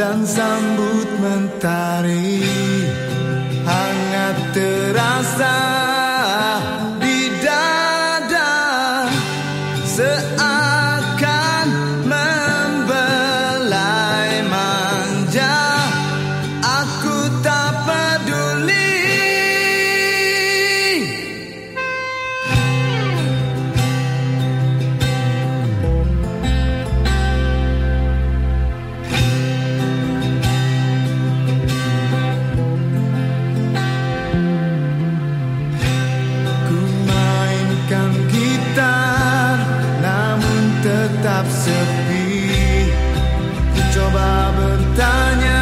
Dan sambut mentari. Hangat terasa montaña.